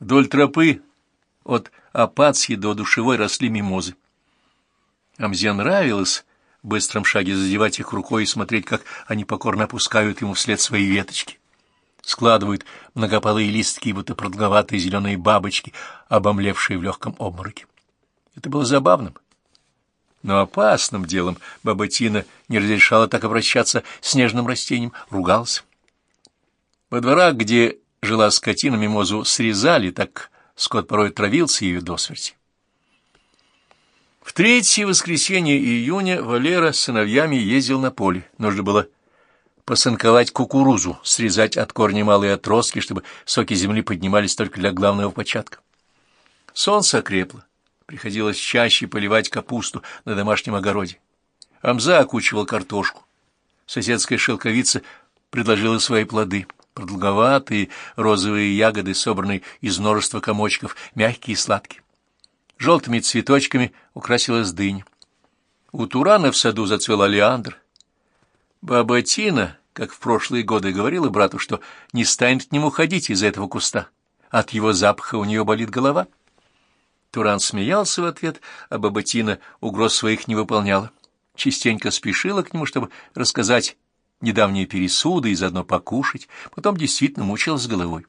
Вдоль тропы от Апатски до Душевой росли мимозы. Амзе нравилось в быстром шаге задевать их рукой и смотреть, как они покорно опускают ему вслед свои веточки. Складывают многополые листки, будто продолговатые зеленые бабочки, обомлевшие в легком обмороке. Это было забавным. Но опасным делом баба Тина не разрешала так обращаться с нежным растением, ругалась. Во дворах, где жила скотина, мимозу срезали, так скот порой травился ее до смерти. В третье воскресенье июня Валера с сыновьями ездил на поле. Нужно было посынковать кукурузу, срезать от корня малые отростки, чтобы соки земли поднимались только для главного початка. Солнце окрепло. Приходилось чаще поливать капусту на домашнем огороде. Амза окучивал картошку. Соседская шелковица предложила свои плоды. Продолговатые розовые ягоды, собранные из множества комочков, мягкие и сладкие. Желтыми цветочками украсилась дынь. У Турана в саду зацвела леандр. Баба Тина, как в прошлые годы, говорила брату, что не станет к нему ходить из-за этого куста. От его запаха у нее болит голова. Туран смеялся в ответ, а баба Тина угроз своих не выполняла. Частенько спешила к нему, чтобы рассказать недавние пересуды и заодно покушать, потом действительно мучилась головой.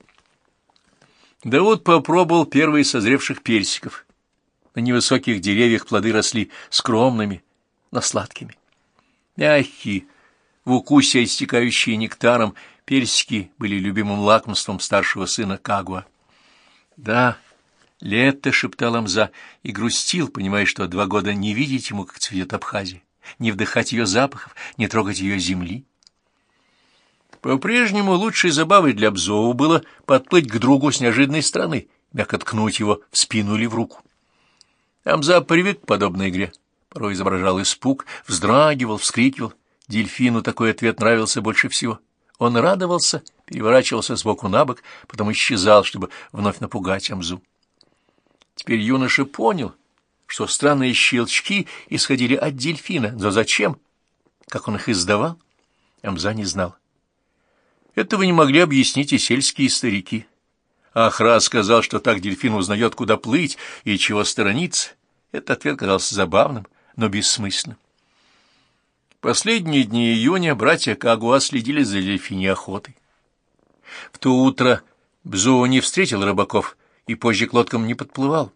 Дауд попробовал первые созревших персиков. На невысоких деревьях плоды росли скромными, но сладкими. Мягкие, в укусе истекающие нектаром, персики были любимым лакомством старшего сына Кагуа. «Да, лето», — шептал Амза, и грустил, понимая, что два года не видеть ему, как цветет Абхазия, не вдыхать ее запахов, не трогать ее земли. По-прежнему лучшей забавой для Бзоу было подплыть к другу с неожиданной стороны, мягко ткнуть его в спину или в руку. Амза привык к подобной игре. Порой изображал испуг, вздрагивал, вскрикивал. Дельфину такой ответ нравился больше всего. Он радовался, переворачивался с боку на бок, потом исчезал, чтобы вновь напугать Амзу. Теперь юноша понял, что странные щелчки исходили от дельфина, но зачем? Как он их издавал? Амза не знал. Этого не могли объяснить и сельские старики. Ахра сказал, что так дельфин узнает, куда плыть и чего сторониться. Этот ответ казался забавным, но бессмысленным. Последние дни июня братья Кагуа следили за дельфиней охотой. В то утро Бзоу не встретил рыбаков и позже к лодкам не подплывал.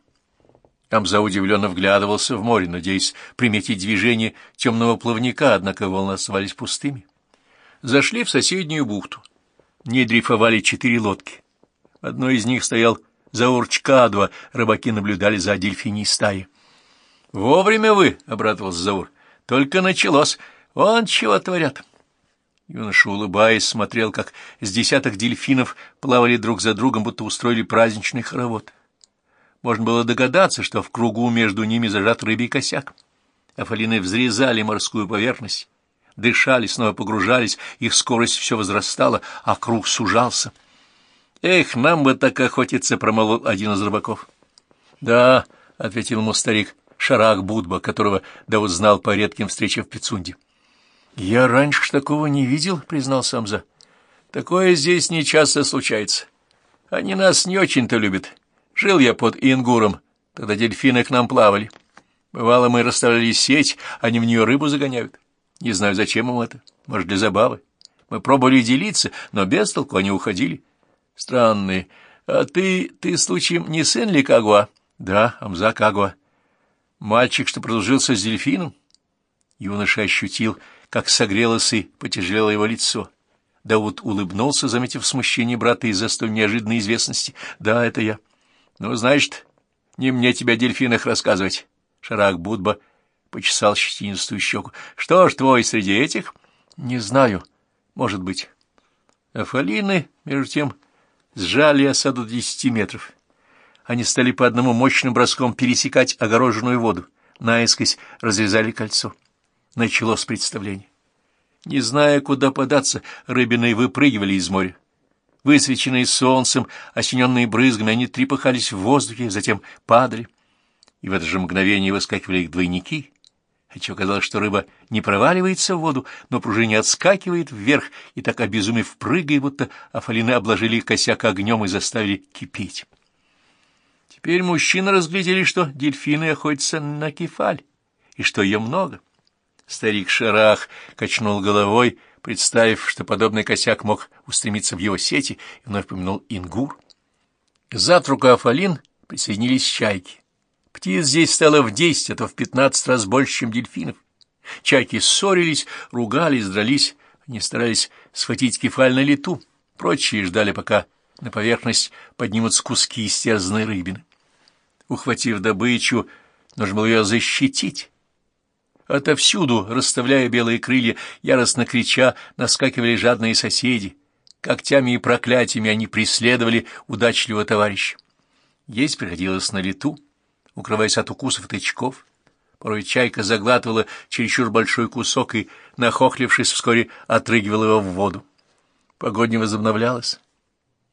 Амза удивленно вглядывался в море, надеясь приметить движение темного плавника, однако волны оставались пустыми. Зашли в соседнюю бухту. Не дрейфовали четыре лодки одной из них стоял Заур Чкадва, рыбаки наблюдали за дельфиней стаи. «Вовремя вы!» — обрадовался Заур. «Только началось. Вон чего творят!» Юноша, улыбаясь, смотрел, как с десяток дельфинов плавали друг за другом, будто устроили праздничный хоровод. Можно было догадаться, что в кругу между ними зажат рыбий косяк. Афалины взрезали морскую поверхность, дышали, снова погружались, их скорость все возрастала, а круг сужался — «Эх, нам бы так охотиться!» — промолол один из рыбаков. «Да», — ответил ему старик, Шарах Будба, которого Дауд знал по редким встречам в Пицунде. «Я раньше такого не видел», — признал Самза. «Такое здесь не часто случается. Они нас не очень-то любят. Жил я под Ингуром, тогда дельфины к нам плавали. Бывало, мы расставляли сеть, они в нее рыбу загоняют. Не знаю, зачем им это, может, для забавы. Мы пробовали делиться, но без толку они уходили». Странные. А ты, ты, случаем, не сын ли Кагуа? Да, Амза Кагуа. Мальчик, что продолжился с дельфином? Юноша ощутил, как согрелось и потяжелело его лицо. Дауд улыбнулся, заметив смущение брата из-за столь неожиданной известности. «Да, это я». «Ну, значит, не мне тебе о дельфинах рассказывать». Шарак Будба почесал щетинистую щеку. «Что ж, твой среди этих?» «Не знаю. Может быть». Афалины, между тем, сжали осаду десяти метров. Они стали по одному мощным броском пересекать огороженную воду, наискось разрезали кольцо. Началось представление. Не зная, куда податься, рыбины выпрыгивали из моря. Высвеченные солнцем, осененные брызгами, они трепыхались в воздухе, затем падали. И в это же мгновение выскакивали их двойники, отчего казалось, что рыба не проваливается в воду, но пружине отскакивает вверх и так обезумев прыгает, будто афалины обложили косяк огнем и заставили кипеть. Теперь мужчины разглядели, что дельфины охотятся на кефаль, и что ее много. Старик Шарах качнул головой, представив, что подобный косяк мог устремиться в его сети, и вновь помянул Ингур. К завтраку Афалин присоединились чайки. Птиц здесь стало в десять, а то в пятнадцать раз больше, чем дельфинов. Чайки ссорились, ругались, дрались, они старались схватить кефаль на лету, прочие ждали, пока на поверхность поднимутся куски истерзанной рыбины. Ухватив добычу, нужно было ее защитить. Отовсюду, расставляя белые крылья, яростно крича, наскакивали жадные соседи. Когтями и проклятиями они преследовали удачливого товарища. Есть приходилось на лету, укрываясь от укусов и тычков. Порой чайка заглатывала чересчур большой кусок и, нахохлившись, вскоре отрыгивала его в воду. Погодня возобновлялась.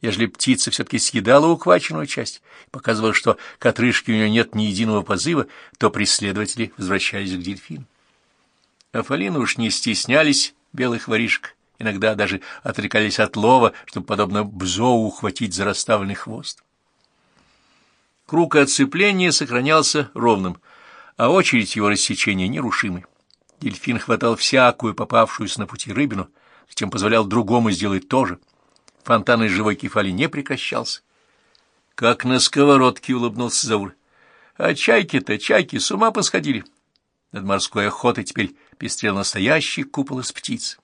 Ежели птица все-таки съедала ухваченную часть показывала, что к отрыжке у нее нет ни единого позыва, то преследователи возвращались к дельфину. Афалины уж не стеснялись белых воришек, иногда даже отрекались от лова, чтобы, подобно бзоу, ухватить за расставленный хвост. Круг отцепления сохранялся ровным, а очередь его рассечения нерушимой. Дельфин хватал всякую попавшуюся на пути рыбину, затем позволял другому сделать то же — Фонтан из живой кефали не прекращался. Как на сковородке улыбнулся Заур. А чайки-то, чайки, с ума посходили. Над морской охотой теперь пестрел настоящий купол из птиц.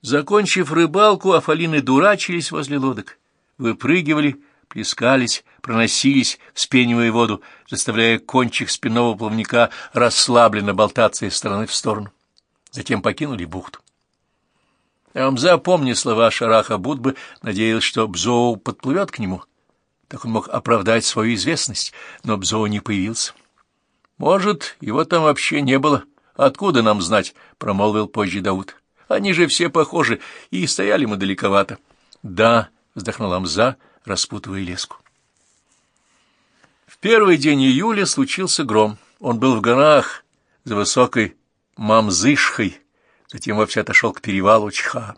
Закончив рыбалку, афалины дурачились возле лодок, выпрыгивали, плескались, проносились, вспенивая воду, заставляя кончик спинного плавника расслабленно болтаться из стороны в сторону. Затем покинули бухту. Амза, помня слова Шараха Будбы, надеялся, что Бзоу подплывет к нему. Так он мог оправдать свою известность, но Бзоу не появился. «Может, его там вообще не было. Откуда нам знать?» — промолвил позже Дауд. «Они же все похожи, и стояли мы далековато». «Да», — вздохнул Амза, распутывая леску. В первый день июля случился гром. Он был в горах, за высокой Мамзышхой, затем вовсе отошел к перевалу Чха.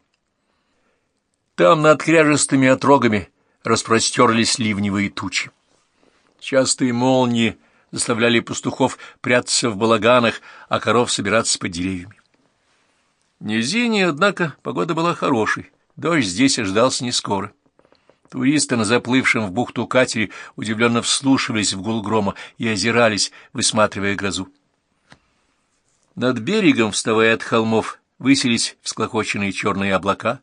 Там над кряжестыми отрогами распростерлись ливневые тучи. Частые молнии заставляли пастухов прятаться в балаганах, а коров собираться под деревьями. В низине, однако, погода была хорошей, дождь здесь ожидался не скоро. Туристы на заплывшем в бухту катере удивленно вслушивались в гул грома и озирались, высматривая грозу. Над берегом, вставая от холмов, высились всклокоченные черные облака.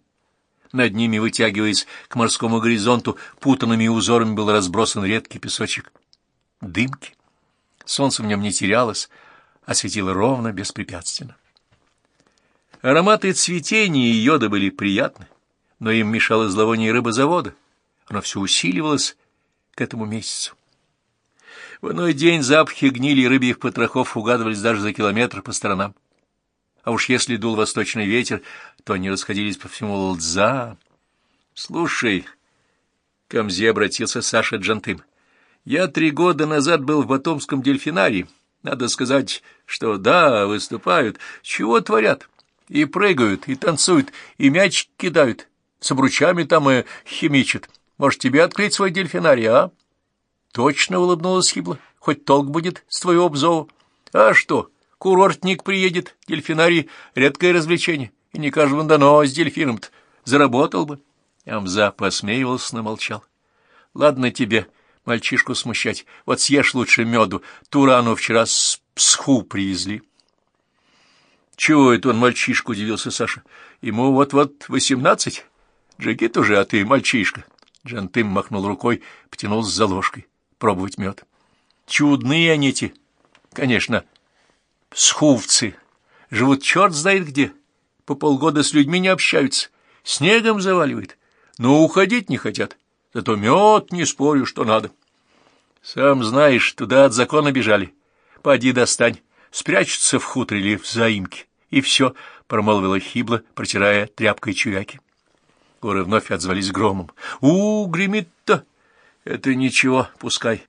Над ними, вытягиваясь к морскому горизонту, путанными узорами был разбросан редкий песочек дымки. Солнце в нем не терялось, а светило ровно, беспрепятственно. Ароматы цветения и йода были приятны, но им мешало зловоние рыбозавода. Оно все усиливалось к этому месяцу. В иной день запахи гнили рыбьих потрохов угадывались даже за километр по сторонам. А уж если дул восточный ветер, то они расходились по всему Лдза. — Слушай, — к Амзе обратился Саша Джантым, — я три года назад был в Батомском дельфинарии. Надо сказать, что да, выступают. Чего творят? И прыгают, и танцуют, и мяч кидают. С обручами там и химичат. Может, тебе открыть свой дельфинарий, а? Точно улыбнулась Хибла. Хоть толк будет с твоего обзова. А что? — Курортник приедет, дельфинарий — редкое развлечение, и не каждому дано с дельфином-то. Заработал бы. Амза посмеивался, но молчал. Ладно тебе мальчишку смущать, вот съешь лучше меду, Турану вчера с псху привезли. Чего это он мальчишку, удивился Саша. Ему вот-вот восемнадцать. Джигит уже, а ты мальчишка. Джантым махнул рукой, потянулся за ложкой. Пробовать мед. Чудные они эти. Конечно, Схувцы. Живут черт знает где. По полгода с людьми не общаются. Снегом заваливает. Но уходить не хотят. Зато мед, не спорю, что надо. Сам знаешь, туда от закона бежали. Поди достань. Спрячутся в хуторе или в заимке. И все, — промолвила Хибла, протирая тряпкой чуяки. Горы вновь отзвались громом. у, гремит-то! Это ничего, пускай.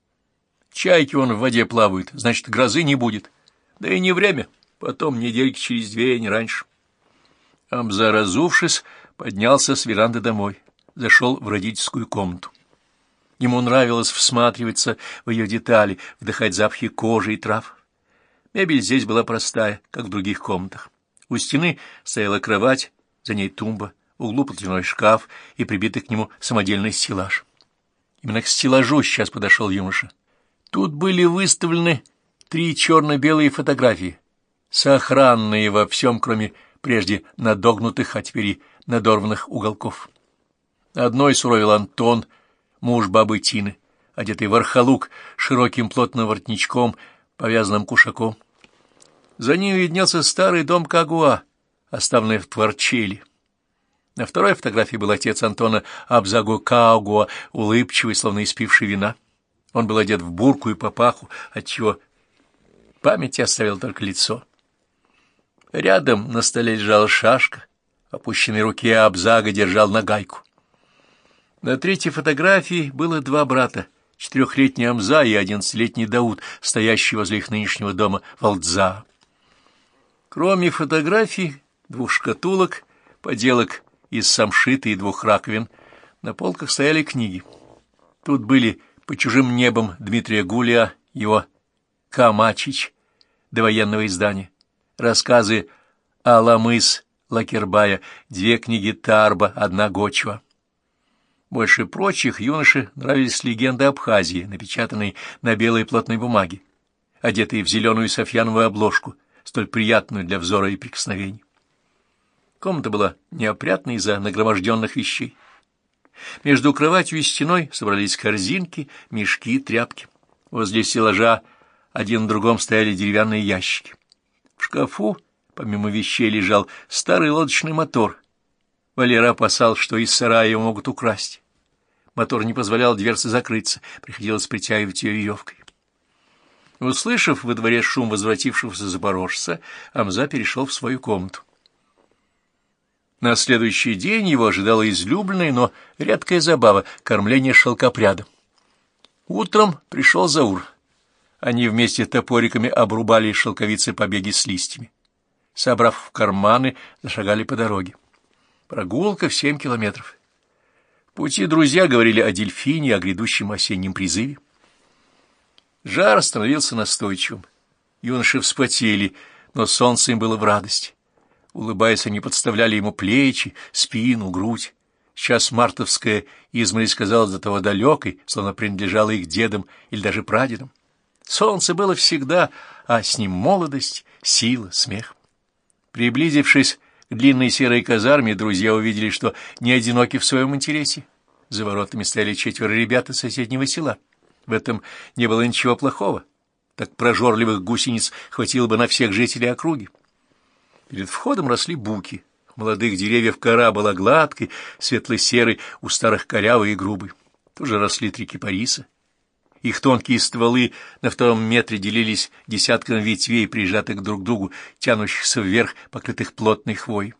Чайки он в воде плавают, значит, грозы не будет. Да и не время, потом недельки через две, не раньше. Амза, разувшись, поднялся с веранды домой, зашел в родительскую комнату. Ему нравилось всматриваться в ее детали, вдыхать запахи кожи и трав. Мебель здесь была простая, как в других комнатах. У стены стояла кровать, за ней тумба, в углу платяной шкаф и прибитый к нему самодельный стеллаж. Именно к стеллажу сейчас подошел юноша. Тут были выставлены три черно-белые фотографии, сохранные во всем, кроме прежде надогнутых, а теперь и надорванных уголков. Одной суровил Антон, муж бабы Тины, одетый в архалук, широким плотным воротничком, повязанным кушаком. За ним виднелся старый дом Кагуа, оставленный в Творчеле. На второй фотографии был отец Антона Абзагу Каугуа, улыбчивый, словно испивший вина. Он был одет в бурку и папаху, отчего памяти оставил только лицо. Рядом на столе лежала шашка, в опущенной руке Абзага держал нагайку. На третьей фотографии было два брата, четырехлетний Амза и одиннадцатилетний Дауд, стоящий возле их нынешнего дома Валдза. Кроме фотографий, двух шкатулок, поделок из самшита и двух раковин, на полках стояли книги. Тут были «По чужим небом» Дмитрия Гулия, его «Камачич» до военного издания, рассказы «Аламыс» Лакербая, две книги Тарба, одна Гочева. Больше прочих юноше нравились легенды Абхазии, напечатанные на белой плотной бумаге, одетые в зеленую софьяновую обложку, столь приятную для взора и прикосновений. Комната была неопрятной из-за нагроможденных вещей. Между кроватью и стеной собрались корзинки, мешки, тряпки. Возле стеллажа один на другом стояли деревянные ящики. В шкафу, помимо вещей, лежал старый лодочный мотор. Валера опасался, что из сарая его могут украсть. Мотор не позволял дверце закрыться, приходилось притягивать ее веревкой. Услышав во дворе шум возвратившегося запорожца, Амза перешел в свою комнату. На следующий день его ожидала излюбленная, но редкая забава — кормление шелкопрядом. Утром пришел Заур. Они вместе топориками обрубали шелковицы побеги с листьями. Собрав в карманы, зашагали по дороге. Прогулка в семь километров. В пути друзья говорили о дельфине, о грядущем осеннем призыве. Жар становился настойчивым. Юноши вспотели, но солнце им было в радость. Улыбаясь, они подставляли ему плечи, спину, грудь. Сейчас мартовская изморозь казалась до того далекой, словно принадлежала их дедам или даже прадедам. Солнце было всегда, а с ним молодость, сила, смех. Приблизившись к длинной серой казарме, друзья увидели, что не одиноки в своем интересе. За воротами стояли четверо ребят из соседнего села. В этом не было ничего плохого. Так прожорливых гусениц хватило бы на всех жителей округи. Перед входом росли буки. У молодых деревьев кора была гладкой, светло-серой, у старых корявой и грубой. Тоже росли три кипариса. Их тонкие стволы на втором метре делились десятком ветвей, прижатых друг к другу, тянущихся вверх, покрытых плотной хвой.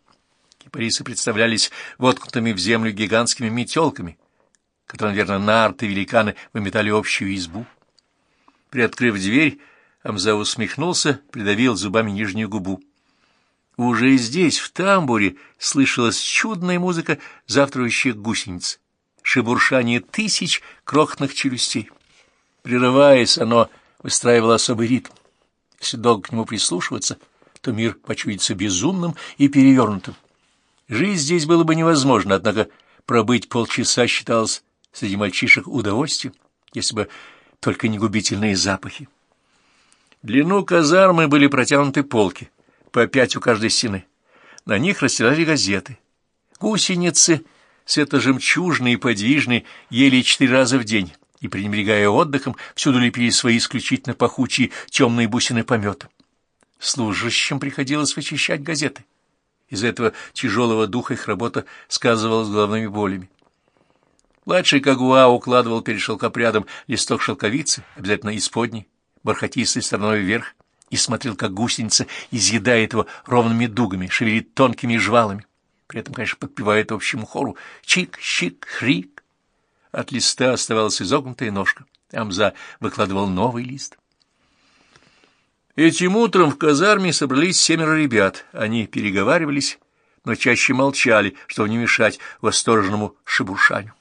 Кипарисы представлялись воткнутыми в землю гигантскими метелками, которые, наверное, нарты великаны выметали общую избу. Приоткрыв дверь, Амза усмехнулся, придавил зубами нижнюю губу. Уже здесь, в тамбуре, слышалась чудная музыка завтрающих гусениц, шебуршание тысяч крохотных челюстей. Прерываясь, оно выстраивало особый ритм. Если долго к нему прислушиваться, то мир почуется безумным и перевернутым. Жизнь здесь было бы невозможно, однако пробыть полчаса считалось среди мальчишек удовольствием, если бы только не губительные запахи. длину казармы были протянуты полки — по пять у каждой стены. На них расстилали газеты. Гусеницы, светло-жемчужные и подвижные, ели четыре раза в день и, пренебрегая отдыхом, всюду лепили свои исключительно пахучие темные бусины помета. Служащим приходилось вычищать газеты. Из-за этого тяжелого духа их работа сказывалась головными болями. Младший Кагуа укладывал перед шелкопрядом листок шелковицы, обязательно исподней, бархатистой стороной вверх, и смотрел, как гусеница изъедает его ровными дугами, шевелит тонкими жвалами. При этом, конечно, подпевает общему хору «чик-щик-хрик». От листа оставалась изогнутая ножка. Амза выкладывал новый лист. Этим утром в казарме собрались семеро ребят. Они переговаривались, но чаще молчали, чтобы не мешать восторженному шебуршанию.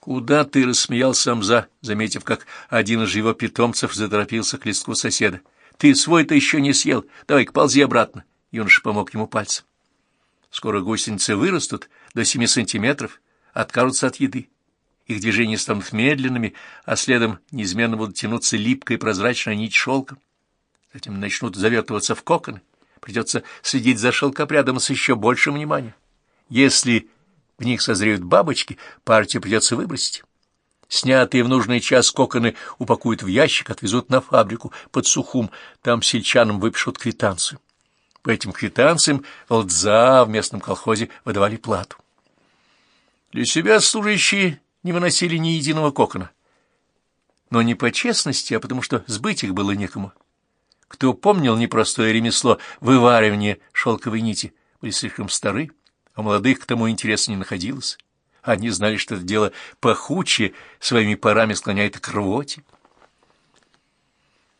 «Куда ты?» — рассмеялся Амза, заметив, как один из его питомцев заторопился к листку соседа. «Ты свой-то еще не съел. Давай-ка ползи обратно». Юноша помог ему пальцем. Скоро гусеницы вырастут до семи сантиметров, откажутся от еды. Их движения станут медленными, а следом неизменно будут тянуться липкая прозрачная нить шелка. Затем начнут завертываться в коконы. Придется следить за шелкопрядом с еще большим вниманием. Если в них созреют бабочки, партию придется выбросить. Снятые в нужный час коконы упакуют в ящик, отвезут на фабрику под Сухум. Там сельчанам выпишут квитанцию. По этим квитанциям Лдза в местном колхозе выдавали плату. Для себя служащие не выносили ни единого кокона. Но не по честности, а потому что сбыть их было некому. Кто помнил непростое ремесло вываривания шелковой нити, были слишком стары, а молодых к тому интереса не находилось. Они знали, что это дело пахучее, своими парами склоняет к рвоте.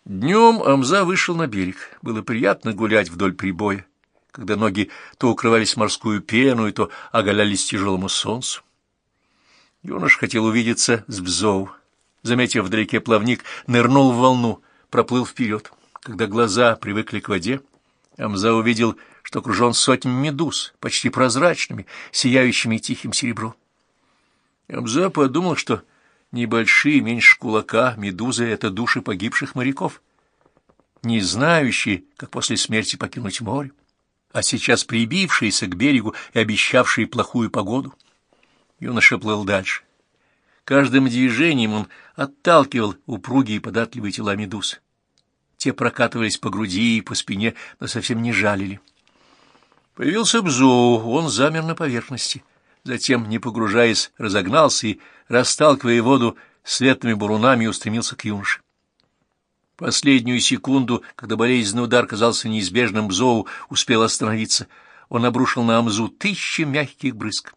Днем Амза вышел на берег. Было приятно гулять вдоль прибоя, когда ноги то укрывались морскую пену, и то оголялись тяжелому солнцу. Юнош хотел увидеться с Бзоу. Заметив вдалеке плавник, нырнул в волну, проплыл вперед. Когда глаза привыкли к воде, Амза увидел, что окружен сотнями медуз, почти прозрачными, сияющими тихим серебром. Амза подумал, что небольшие, меньше кулака, медузы — это души погибших моряков, не знающие, как после смерти покинуть море, а сейчас прибившиеся к берегу и обещавшие плохую погоду. Юноша плыл дальше. Каждым движением он отталкивал упругие податливые тела медуз. Те прокатывались по груди и по спине, но совсем не жалили. Появился Бзоу, он замер на поверхности. Затем, не погружаясь, разогнался и, расталкивая воду светлыми бурунами, устремился к юноше. Последнюю секунду, когда болезненный удар казался неизбежным, Бзоу успел остановиться. Он обрушил на Амзу тысячи мягких брызг.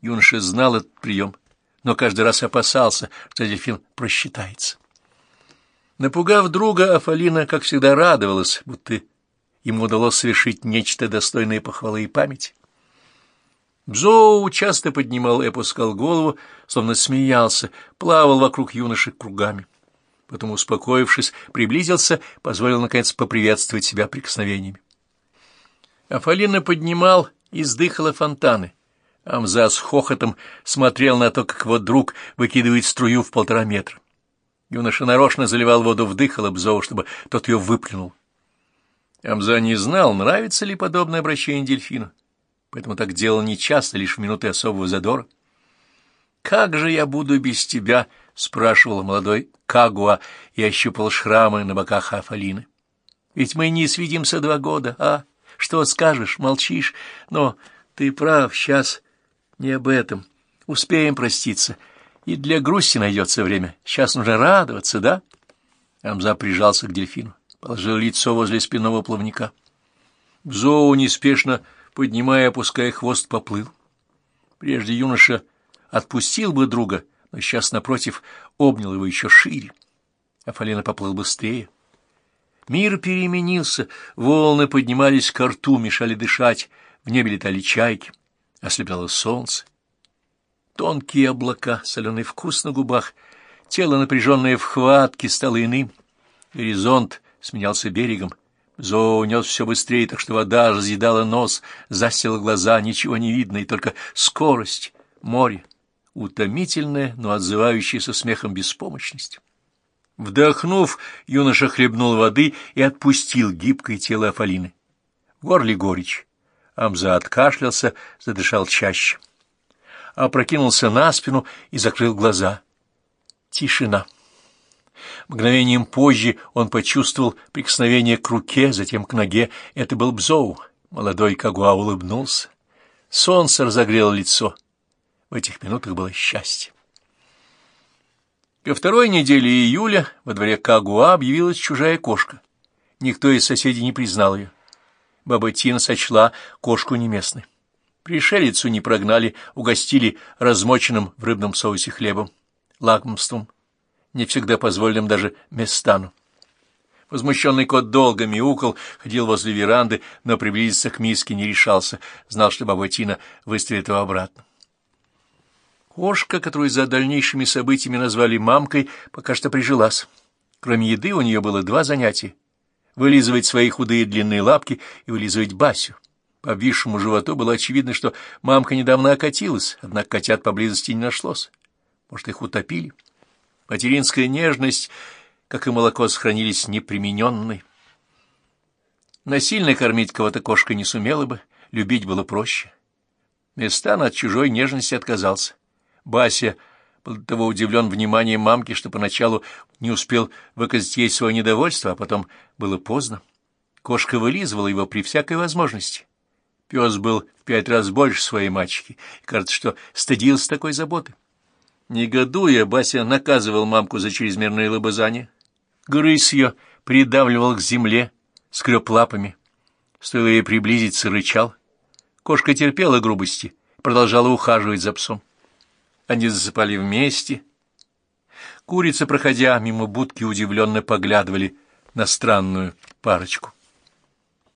Юноша знал этот прием, но каждый раз опасался, что дельфин просчитается. Напугав друга, Афалина, как всегда, радовалась, будто ему удалось совершить нечто достойное похвалы и памяти. Бзоу часто поднимал и опускал голову, словно смеялся, плавал вокруг юноши кругами. Потом, успокоившись, приблизился, позволил, наконец, поприветствовать себя прикосновениями. Афалина поднимал и сдыхала фонтаны, Амза с хохотом смотрел на то, как его друг выкидывает струю в полтора метра. Юноша нарочно заливал воду в дыхало Бзоу, чтобы тот ее выплюнул. Амза не знал, нравится ли подобное обращение дельфину, поэтому так делал нечасто, лишь в минуты особого задора. «Как же я буду без тебя?» — спрашивал молодой Кагуа и ощупал шрамы на боках Афалины. «Ведь мы не свидимся два года, а? Что скажешь, молчишь? Но ты прав, сейчас не об этом. Успеем проститься. И для грусти найдется время. Сейчас нужно радоваться, да? Амза прижался к дельфину, положил лицо возле спинного плавника. Зоу неспешно, поднимая и опуская хвост, поплыл. Прежде юноша отпустил бы друга, но сейчас, напротив, обнял его еще шире. Афалина поплыл быстрее. Мир переменился, волны поднимались к рту, мешали дышать, в небе летали чайки ослепляло солнце. Тонкие облака, соленый вкус на губах, тело, напряженное в хватке, стало иным. Горизонт сменялся берегом. Зоо унес все быстрее, так что вода разъедала нос, засела глаза, ничего не видно, и только скорость, море, утомительная, но отзывающаяся смехом беспомощность. Вдохнув, юноша хлебнул воды и отпустил гибкое тело Афалины. В горле горечь. Амза откашлялся, задышал чаще. Опрокинулся на спину и закрыл глаза. Тишина. Мгновением позже он почувствовал прикосновение к руке, затем к ноге. Это был Бзоу. Молодой Кагуа улыбнулся. Солнце разогрело лицо. В этих минутах было счастье. Ко второй неделе июля во дворе Кагуа объявилась чужая кошка. Никто из соседей не признал ее. Баба Тина сочла кошку неместной. Пришелицу не прогнали, угостили размоченным в рыбном соусе хлебом, лакомством, не всегда позволенным даже местану. Возмущенный кот долго мяукал, ходил возле веранды, но приблизиться к миске не решался, знал, что баба Тина выставит его обратно. Кошка, которую за дальнейшими событиями назвали мамкой, пока что прижилась. Кроме еды у нее было два занятия — вылизывать свои худые длинные лапки и вылизывать Басю. По обвисшему животу было очевидно, что мамка недавно окатилась, однако котят поблизости не нашлось. Может, их утопили? Материнская нежность, как и молоко, сохранились непримененной. Насильно кормить кого-то кошка не сумела бы, любить было проще. Местан от чужой нежности отказался. Бася был того удивлен вниманием мамки, что поначалу не успел выказать ей свое недовольство, а потом было поздно. Кошка вылизывала его при всякой возможности. Пес был в пять раз больше своей мачехи, и кажется, что стыдился такой заботы. Негодуя, Бася наказывал мамку за чрезмерное лобызание. Грыз ее, придавливал к земле, скреб лапами. Стоило ей приблизиться, рычал. Кошка терпела грубости, продолжала ухаживать за псом. Они засыпали вместе. Курицы, проходя мимо будки, удивленно поглядывали на странную парочку.